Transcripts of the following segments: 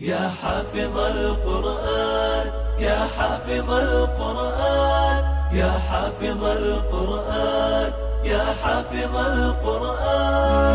يا حافظ القرآن يا حافظ القرآن يا حافظ القرآن يا حافظ القرآن.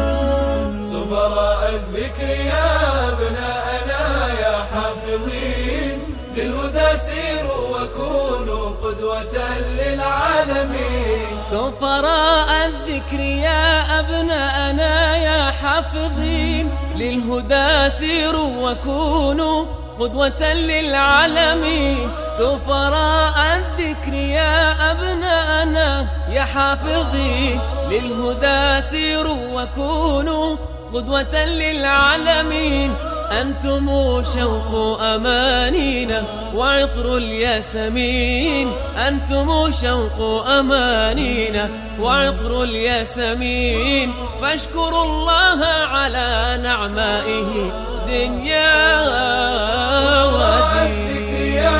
سفراء الذكر يا أبناءنا يا حافظين للهدى سيروا وكونوا قدوة للعالمين. سفراء الذكر يا أبناءنا يا حافظين للهدى سيروا وكونوا قدوة للعالمين سفراء الذكر يا أبناءنا يا حافظين للهدى سيروا وكونوا قدوة للعالمين أنتم شوق أمانينا وعطر الياسمين. أنتم شوق أمانينا وعطر الياسمين. فاشكروا الله على نعمائه دنيا يا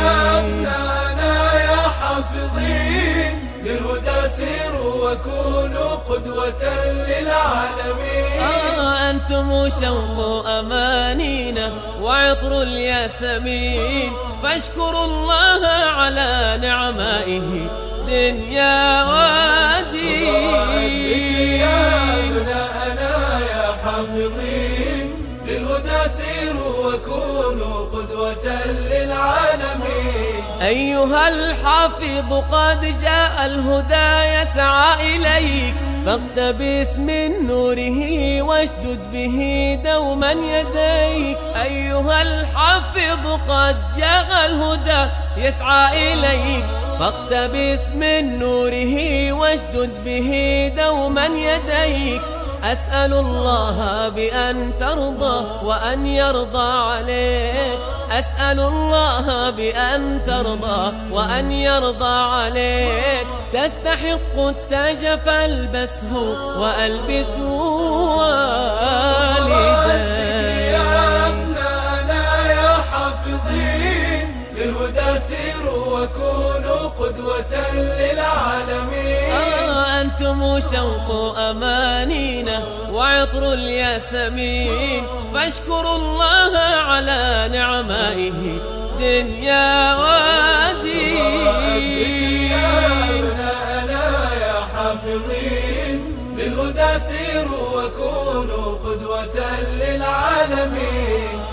يا حافظين للهدى سيروا وكونوا قدوة للعالمين. آه أنتم شوق أمانينا وعطر الياسمين فاشكروا الله على نعمائه دنيا الذكر يا ودين. أبناءنا يا حافظين للهدى سيروا وكونوا قدوة للعالمين أيها الحافظ قد جاء الهدى يسعى إليك فاقتبس من نوره واشدد به دوما يديك. أيها الحافظ قد جاء الهدى يسعى إليك. فاقتبس من نوره واشدد به دوما يديك. أسأل الله بأن ترضى وأن يرضى عليك. أسأل الله بأن ترضى وأن يرضى عليك. تستحق التاج فالبسه وألبسه الذكر يا أبناءنا يا حافظين للهدى سيروا وكونوا قدوة للعالمين آه أنتم شوق أمانينا وعطر الياسمين فاشكروا الله على نعمائه دنيا الذكر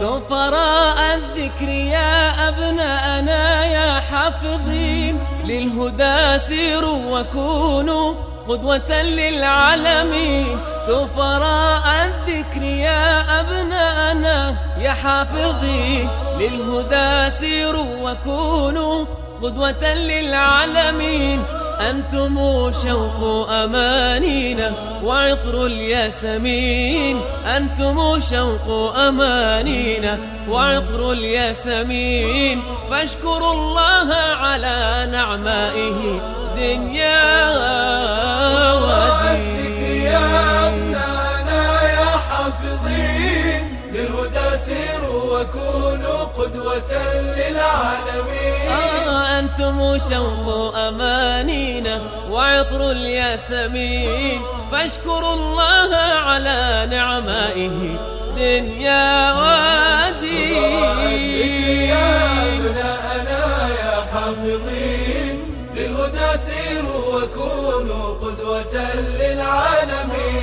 سفراء الذكر يا أبناءنا يا حافظين. للهدى سيروا وكونوا قدوة للعالمين. سفراء الذكر يا أبناءنا يا حافظين. للهدى سيروا وكونوا قدوة للعالمين. أنتم شوق أمانينا وعطر الياسمين. أنتم شوق أمانينا وعطر الياسمين. فاشكروا الله على نعمائه دنيا الذكر وكونوا قدوة للعالمين. آه أنتم شوق أمانينا وعطر الياسمين. فاشكروا الله على نعمائه دنيا يا ودين أبناءنا يا حافظين للهدى سيروا وكونوا قدوة للعالمين.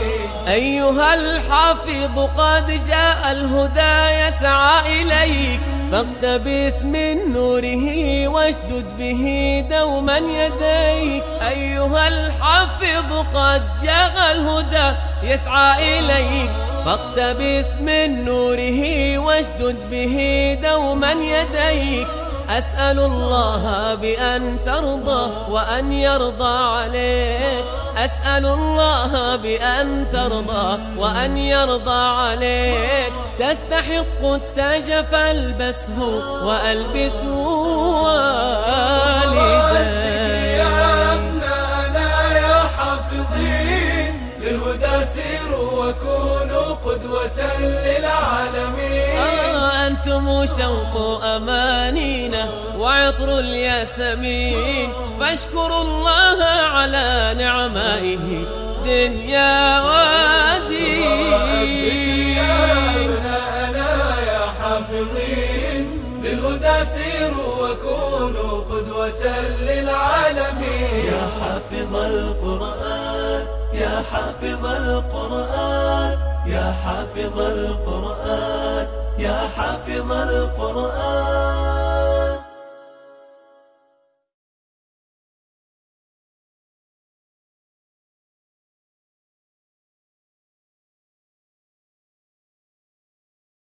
أيها الحافظ قد جاء الهدى يسعى إليك فاقتبس من نوره واشدد به دوما يديك. أيها الحافظ قد جاء الهدى يسعى إليك فاقتبس من نوره واشدد به دوما يديك. أسأل الله بأن ترضى وأن يرضى عليك. أسأل الله بأن ترضى وأن يرضى عليك. تستحق التاج فالبسه وألبسه الذكر يا والديك أبناءنا يا حافظين للهدى سيروا وكونوا قدوة للعالمين. شوق أمانينا وعطر الياسمين. فاشكروا الله على نعمائه دنيا ودين. يا حافظين للهدى سيروا وكونوا قدوة للعالمين يا حافظ القرآن يا حافظ القرآن يا حافظ القرآن. يا حافظ القرآن.